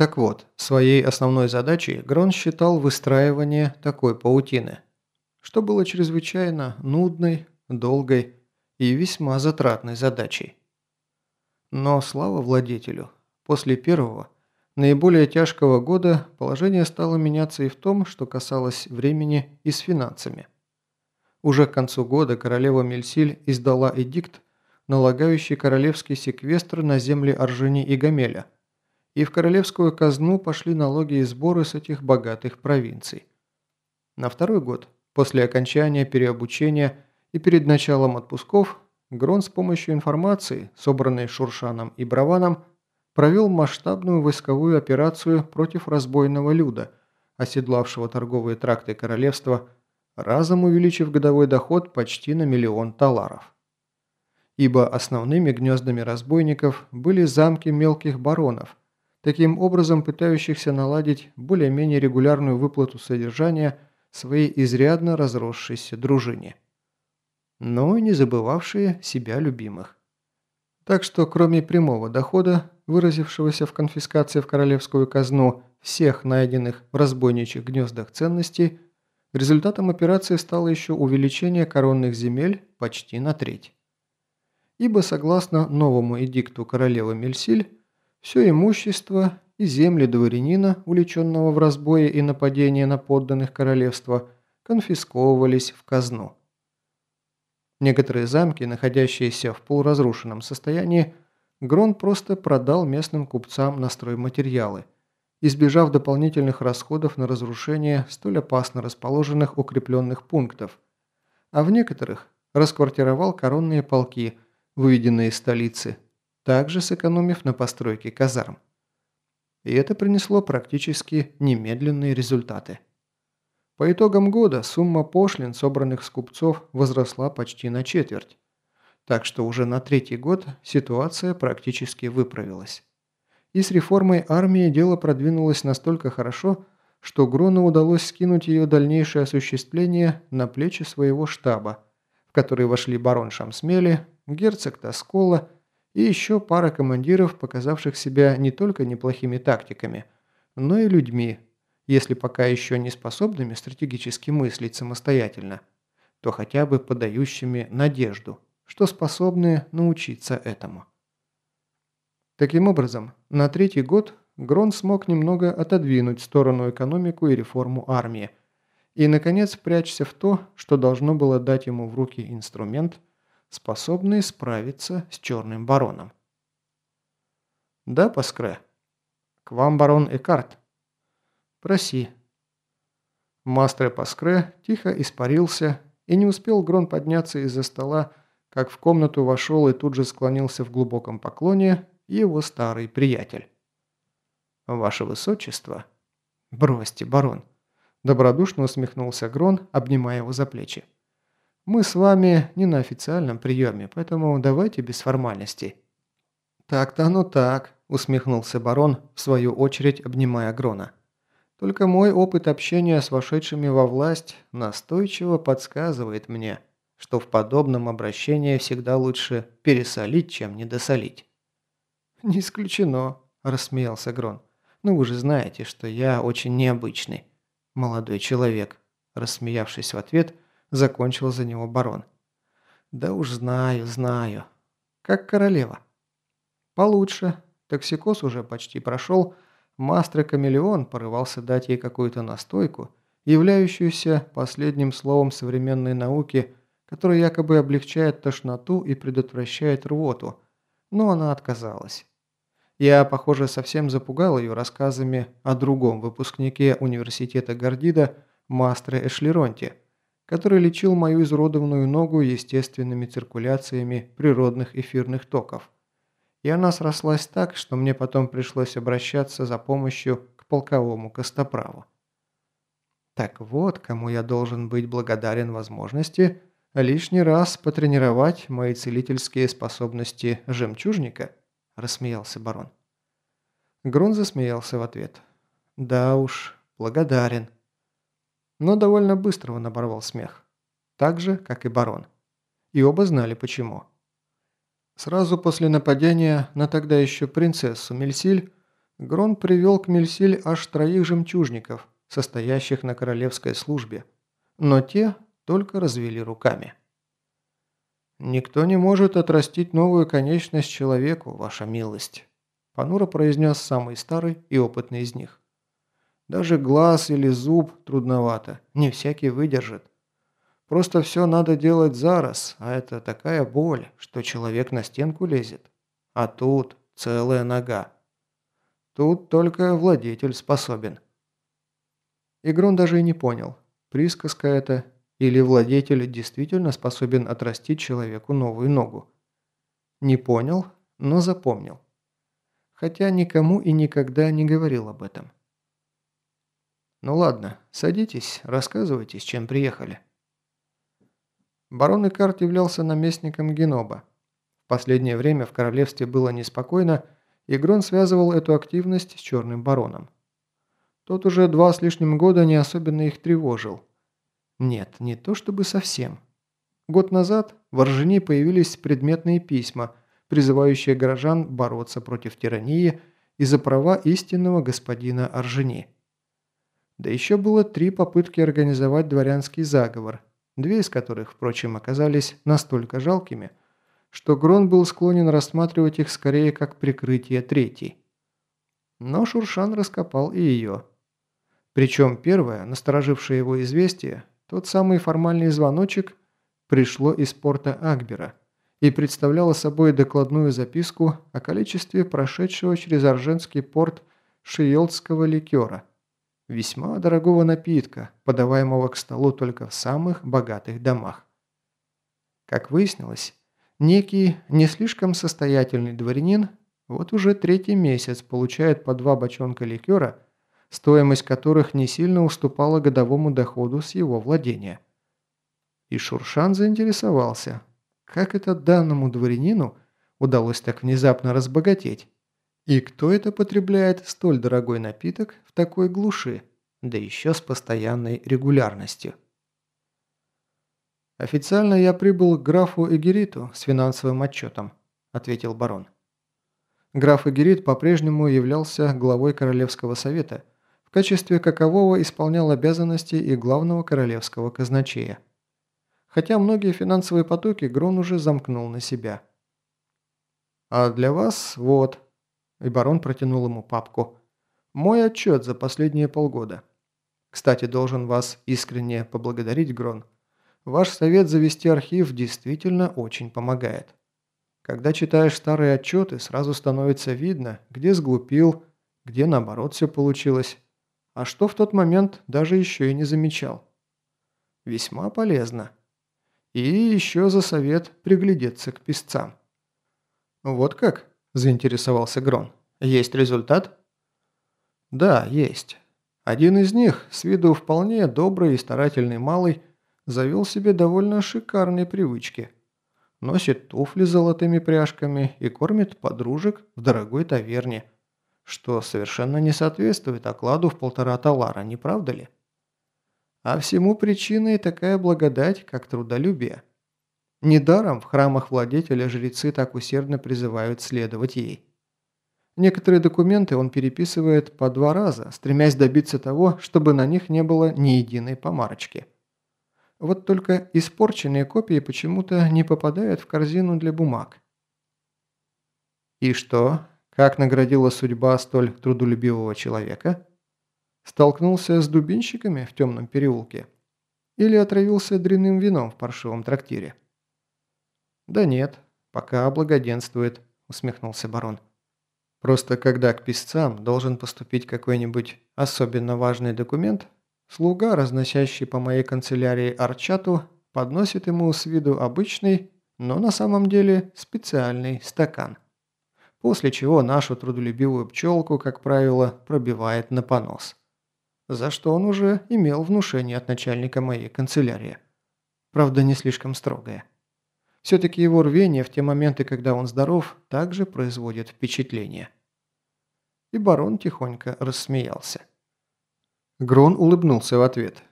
Так вот, своей основной задачей Грон считал выстраивание такой паутины, что было чрезвычайно нудной, долгой и весьма затратной задачей. Но слава владетелю, после первого, наиболее тяжкого года положение стало меняться и в том, что касалось времени и с финансами. Уже к концу года королева Мельсиль издала эдикт, налагающий королевский секвестр на земли Оржини и Гамеля, и в королевскую казну пошли налоги и сборы с этих богатых провинций. На второй год, после окончания переобучения и перед началом отпусков, Грон с помощью информации, собранной Шуршаном и Браваном, провел масштабную войсковую операцию против разбойного люда, оседлавшего торговые тракты королевства – разом увеличив годовой доход почти на миллион таларов. Ибо основными гнездами разбойников были замки мелких баронов, таким образом пытающихся наладить более-менее регулярную выплату содержания своей изрядно разросшейся дружине. Но и не забывавшие себя любимых. Так что кроме прямого дохода, выразившегося в конфискации в королевскую казну всех найденных в разбойничьих гнездах ценностей, Результатом операции стало еще увеличение коронных земель почти на треть. Ибо согласно новому эдикту королевы Мельсиль, все имущество и земли дворянина, увлеченного в разбое и нападение на подданных королевства, конфисковывались в казну. Некоторые замки, находящиеся в полуразрушенном состоянии, Грон просто продал местным купцам на стройматериалы – избежав дополнительных расходов на разрушение столь опасно расположенных укрепленных пунктов, а в некоторых расквартировал коронные полки, выведенные из столицы, также сэкономив на постройке казарм. И это принесло практически немедленные результаты. По итогам года сумма пошлин, собранных с купцов, возросла почти на четверть, так что уже на третий год ситуация практически выправилась и с реформой армии дело продвинулось настолько хорошо, что Грону удалось скинуть ее дальнейшее осуществление на плечи своего штаба, в который вошли барон Шамсмели, герцог Тоскола и еще пара командиров, показавших себя не только неплохими тактиками, но и людьми, если пока еще не способными стратегически мыслить самостоятельно, то хотя бы подающими надежду, что способны научиться этому. Таким образом, на третий год Грон смог немного отодвинуть в сторону экономику и реформу армии и, наконец, прячься в то, что должно было дать ему в руки инструмент, способный справиться с Черным Бароном. «Да, Паскре?» «К вам, барон Экарт?» «Проси». Мастер Паскре тихо испарился, и не успел Грон подняться из-за стола, как в комнату вошел и тут же склонился в глубоком поклоне его старый приятель. «Ваше Высочество?» «Бросьте, барон!» Добродушно усмехнулся Грон, обнимая его за плечи. «Мы с вами не на официальном приеме, поэтому давайте без формальностей». «Так-то оно так», – усмехнулся барон, в свою очередь обнимая Грона. «Только мой опыт общения с вошедшими во власть настойчиво подсказывает мне, что в подобном обращении всегда лучше пересолить, чем недосолить». «Не исключено», – рассмеялся Грон. «Ну вы же знаете, что я очень необычный молодой человек», – рассмеявшись в ответ, закончил за него барон. «Да уж знаю, знаю. Как королева». «Получше. Токсикоз уже почти прошел. Мастер-камелеон порывался дать ей какую-то настойку, являющуюся последним словом современной науки, которая якобы облегчает тошноту и предотвращает рвоту, но она отказалась. Я, похоже, совсем запугал ее рассказами о другом выпускнике университета Гордида, Мастре Эшлеронте, который лечил мою изуродованную ногу естественными циркуляциями природных эфирных токов. И она срослась так, что мне потом пришлось обращаться за помощью к полковому костоправу. Так вот, кому я должен быть благодарен возможности лишний раз потренировать мои целительские способности жемчужника – рассмеялся барон. Грун засмеялся в ответ. «Да уж, благодарен». Но довольно быстро он оборвал смех. Так же, как и барон. И оба знали почему. Сразу после нападения на тогда еще принцессу Мельсиль Грон привел к Мельсиль аж троих жемчужников, состоящих на королевской службе, но те только развели руками. «Никто не может отрастить новую конечность человеку, ваша милость», понуро произнес самый старый и опытный из них. «Даже глаз или зуб трудновато, не всякий выдержит. Просто все надо делать зараз, а это такая боль, что человек на стенку лезет. А тут целая нога. Тут только владетель способен». Игрон даже и не понял, присказка это или владетель действительно способен отрастить человеку новую ногу? Не понял, но запомнил. Хотя никому и никогда не говорил об этом. «Ну ладно, садитесь, рассказывайте, с чем приехали». Барон Икарт являлся наместником Геноба. В последнее время в королевстве было неспокойно, и Грон связывал эту активность с Черным Бароном. Тот уже два с лишним года не особенно их тревожил – нет, не то чтобы совсем. Год назад в Оржени появились предметные письма, призывающие горожан бороться против тирании и за права истинного господина Оржени. Да еще было три попытки организовать дворянский заговор, две из которых, впрочем, оказались настолько жалкими, что Грон был склонен рассматривать их скорее как прикрытие третьей. Но Шуршан раскопал и ее. Причем первое, насторожившее его известие, тот самый формальный звоночек пришло из порта Акбера и представляло собой докладную записку о количестве прошедшего через Арженский порт шиелтского ликера, весьма дорогого напитка, подаваемого к столу только в самых богатых домах. Как выяснилось, некий не слишком состоятельный дворянин вот уже третий месяц получает по два бочонка ликера – стоимость которых не сильно уступала годовому доходу с его владения. И Шуршан заинтересовался, как это данному дворянину удалось так внезапно разбогатеть, и кто это потребляет столь дорогой напиток в такой глуши, да еще с постоянной регулярностью. «Официально я прибыл к графу Эгериту с финансовым отчетом», – ответил барон. Граф Эгерит по-прежнему являлся главой Королевского совета – в качестве какового исполнял обязанности и главного королевского казначея. Хотя многие финансовые потоки Грон уже замкнул на себя. «А для вас вот», – и барон протянул ему папку, – «мой отчет за последние полгода. Кстати, должен вас искренне поблагодарить, Грон. Ваш совет завести архив действительно очень помогает. Когда читаешь старые отчеты, сразу становится видно, где сглупил, где наоборот все получилось а что в тот момент даже еще и не замечал. Весьма полезно. И еще за совет приглядеться к песцам. «Вот как?» – заинтересовался Грон. «Есть результат?» «Да, есть. Один из них, с виду вполне добрый и старательный малый, завел себе довольно шикарные привычки. Носит туфли с золотыми пряжками и кормит подружек в дорогой таверне – что совершенно не соответствует окладу в полтора талара, не правда ли? А всему причиной такая благодать, как трудолюбие. Недаром в храмах владетеля жрецы так усердно призывают следовать ей. Некоторые документы он переписывает по два раза, стремясь добиться того, чтобы на них не было ни единой помарочки. Вот только испорченные копии почему-то не попадают в корзину для бумаг. «И что, как наградила судьба столь трудолюбивого человека? Столкнулся с дубинщиками в темном переулке? Или отравился дрянным вином в паршивом трактире? «Да нет, пока благоденствует», – усмехнулся барон. «Просто когда к писцам должен поступить какой-нибудь особенно важный документ, слуга, разносящий по моей канцелярии арчату, подносит ему с виду обычный, но на самом деле специальный стакан после чего нашу трудолюбивую пчелку, как правило, пробивает на понос. За что он уже имел внушение от начальника моей канцелярии. Правда, не слишком строгое. Все-таки его рвение в те моменты, когда он здоров, также производит впечатление. И барон тихонько рассмеялся. Грон улыбнулся в ответ.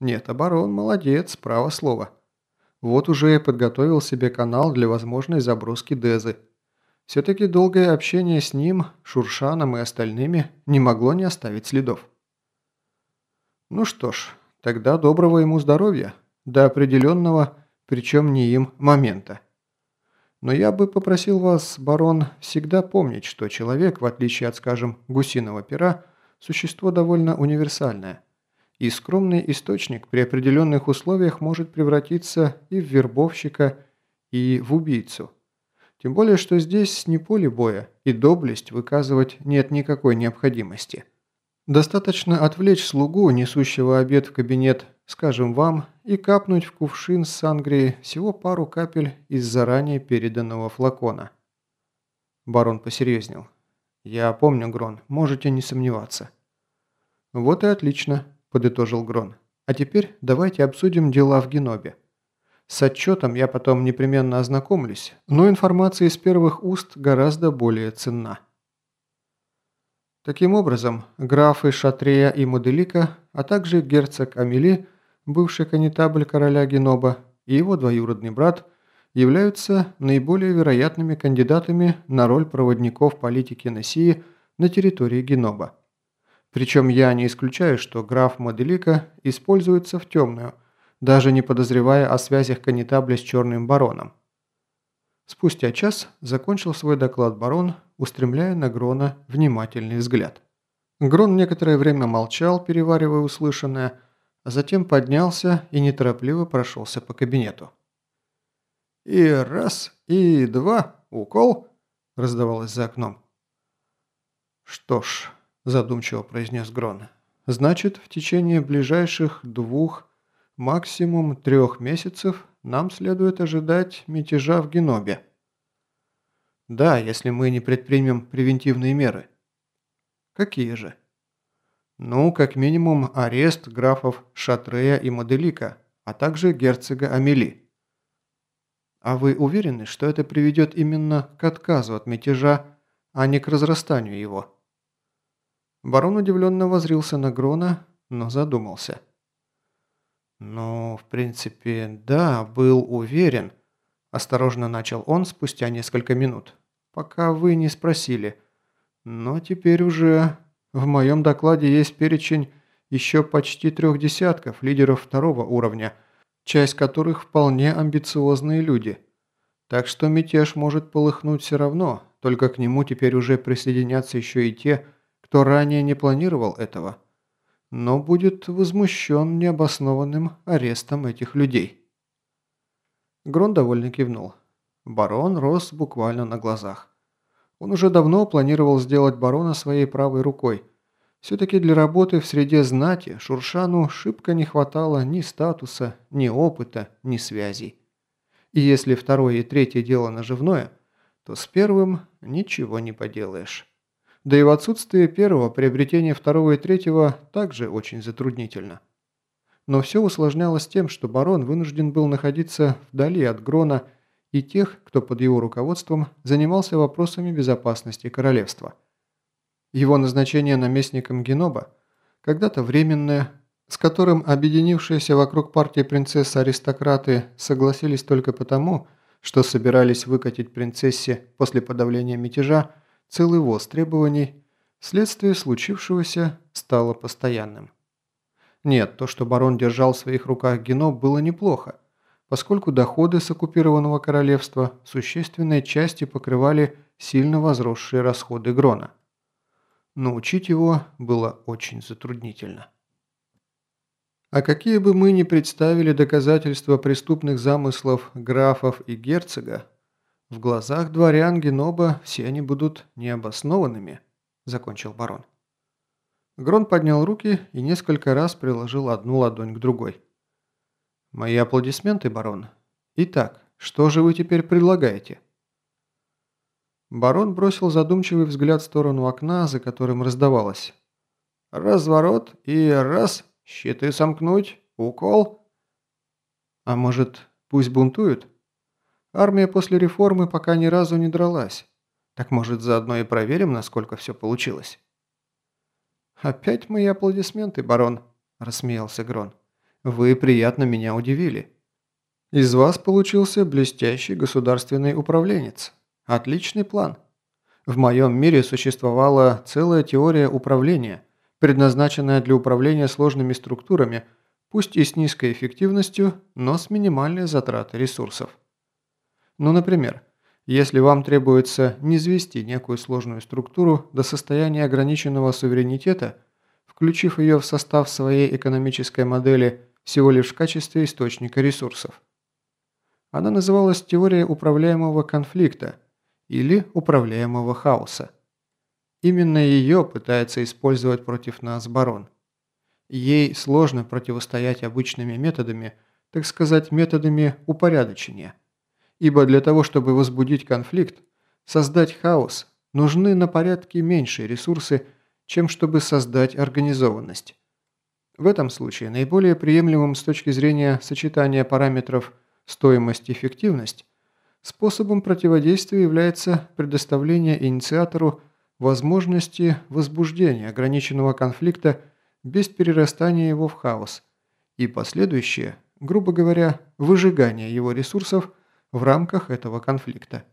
«Нет, а барон молодец, право слово. Вот уже я подготовил себе канал для возможной заброски Дезы. Все-таки долгое общение с ним, Шуршаном и остальными не могло не оставить следов. Ну что ж, тогда доброго ему здоровья, до определенного, причем не им, момента. Но я бы попросил вас, барон, всегда помнить, что человек, в отличие от, скажем, гусиного пера, существо довольно универсальное. И скромный источник при определенных условиях может превратиться и в вербовщика, и в убийцу. Тем более, что здесь не поле боя, и доблесть выказывать нет никакой необходимости. Достаточно отвлечь слугу, несущего обед в кабинет, скажем вам, и капнуть в кувшин с сангрией всего пару капель из заранее переданного флакона. Барон посерьезнел. «Я помню, Грон, можете не сомневаться». «Вот и отлично», – подытожил Грон. «А теперь давайте обсудим дела в Генобе. С отчетом я потом непременно ознакомлюсь, но информация из первых уст гораздо более ценна». Таким образом, графы Шатрея и Моделика, а также герцог Амели, бывший канитабль короля Геноба, и его двоюродный брат являются наиболее вероятными кандидатами на роль проводников политики Носии на территории Геноба. Причем я не исключаю, что граф Моделика используется в темную, даже не подозревая о связях канитабля с черным бароном. Спустя час закончил свой доклад барон, устремляя на Грона внимательный взгляд. Грон некоторое время молчал, переваривая услышанное, затем поднялся и неторопливо прошелся по кабинету. «И раз, и два, укол!» – раздавалось за окном. «Что ж», – задумчиво произнес Грон, – «значит, в течение ближайших двух, максимум трех месяцев нам следует ожидать мятежа в Генобе. Да, если мы не предпримем превентивные меры. Какие же? Ну, как минимум, арест графов Шатрея и Моделика, а также герцога Амели. А вы уверены, что это приведет именно к отказу от мятежа, а не к разрастанию его? Барон удивленно возрился на Грона, но задумался. «Ну, в принципе, да, был уверен», – осторожно начал он спустя несколько минут, пока вы не спросили. Но теперь уже в моем докладе есть перечень еще почти трех десятков лидеров второго уровня, часть которых вполне амбициозные люди. Так что мятеж может полыхнуть все равно, только к нему теперь уже присоединятся еще и те, кто ранее не планировал этого но будет возмущен необоснованным арестом этих людей. Грон довольно кивнул. Барон рос буквально на глазах. Он уже давно планировал сделать барона своей правой рукой. Все-таки для работы в среде знати Шуршану шибко не хватало ни статуса, ни опыта, ни связей. И если второе и третье дело наживное, то с первым ничего не поделаешь. Да и в отсутствие первого приобретение второго и третьего также очень затруднительно. Но все усложнялось тем, что барон вынужден был находиться вдали от Грона и тех, кто под его руководством занимался вопросами безопасности королевства. Его назначение наместником Геноба, когда-то временное, с которым объединившиеся вокруг партии принцессы-аристократы согласились только потому, что собирались выкатить принцессе после подавления мятежа, целый воз требований, следствие случившегося стало постоянным. Нет, то, что барон держал в своих руках Гено, было неплохо, поскольку доходы с оккупированного королевства существенной части покрывали сильно возросшие расходы Грона. Но учить его было очень затруднительно. А какие бы мы ни представили доказательства преступных замыслов графов и герцога, в глазах дворян Геноба все они будут необоснованными», – закончил барон. Грон поднял руки и несколько раз приложил одну ладонь к другой. «Мои аплодисменты, барон. Итак, что же вы теперь предлагаете?» Барон бросил задумчивый взгляд в сторону окна, за которым раздавалось. «Разворот и раз, щиты сомкнуть, укол». «А может, пусть бунтуют?» Армия после реформы пока ни разу не дралась. Так может заодно и проверим, насколько все получилось?» «Опять мои аплодисменты, барон», – рассмеялся Грон. «Вы приятно меня удивили. Из вас получился блестящий государственный управленец. Отличный план. В моем мире существовала целая теория управления, предназначенная для управления сложными структурами, пусть и с низкой эффективностью, но с минимальной затратой ресурсов. Ну, например, если вам требуется низвести некую сложную структуру до состояния ограниченного суверенитета, включив ее в состав своей экономической модели всего лишь в качестве источника ресурсов. Она называлась теорией управляемого конфликта или управляемого хаоса. Именно ее пытается использовать против нас барон. Ей сложно противостоять обычными методами, так сказать, методами упорядочения – Ибо для того, чтобы возбудить конфликт, создать хаос, нужны на порядке меньшие ресурсы, чем чтобы создать организованность. В этом случае наиболее приемлемым с точки зрения сочетания параметров стоимость-эффективность способом противодействия является предоставление инициатору возможности возбуждения ограниченного конфликта без перерастания его в хаос и последующее, грубо говоря, выжигание его ресурсов – в рамках этого конфликта.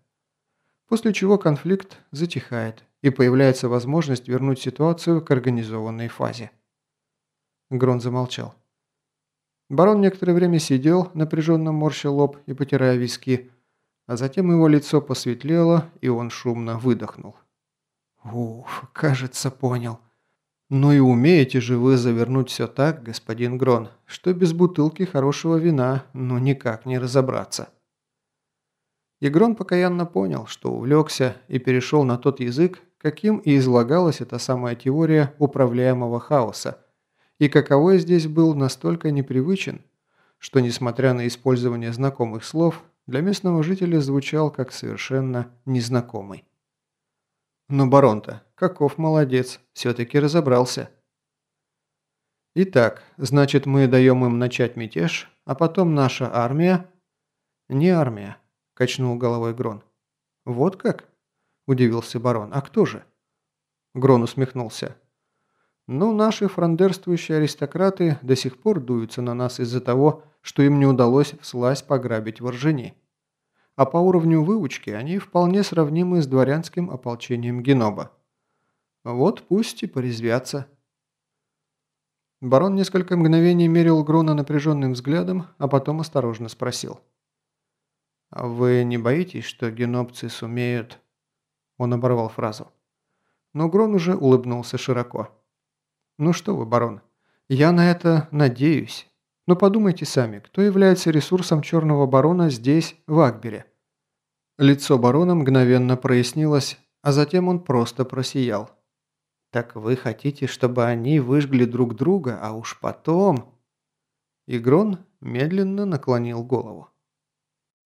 После чего конфликт затихает и появляется возможность вернуть ситуацию к организованной фазе. Грон замолчал. Барон некоторое время сидел, напряженно морща лоб и потирая виски, а затем его лицо посветлело, и он шумно выдохнул. «Уф, кажется, понял. Ну и умеете же вы завернуть все так, господин Грон, что без бутылки хорошего вина ну никак не разобраться». Игрон покаянно понял, что увлекся и перешел на тот язык, каким и излагалась эта самая теория управляемого хаоса, и каковой здесь был настолько непривычен, что, несмотря на использование знакомых слов, для местного жителя звучал как совершенно незнакомый. Но барон-то, каков молодец, все-таки разобрался. Итак, значит мы даем им начать мятеж, а потом наша армия... Не армия, качнул головой Грон. «Вот как?» – удивился барон. «А кто же?» Грон усмехнулся. «Ну, наши фрондерствующие аристократы до сих пор дуются на нас из-за того, что им не удалось вслась пограбить воржени. А по уровню выучки они вполне сравнимы с дворянским ополчением Геноба. Вот пусть и порезвятся». Барон несколько мгновений мерил Грона напряженным взглядом, а потом осторожно спросил. А «Вы не боитесь, что генопцы сумеют...» Он оборвал фразу. Но Грон уже улыбнулся широко. «Ну что вы, барон, я на это надеюсь. Но подумайте сами, кто является ресурсом Черного Барона здесь, в Акбере?» Лицо барона мгновенно прояснилось, а затем он просто просиял. «Так вы хотите, чтобы они выжгли друг друга, а уж потом...» Игрон медленно наклонил голову.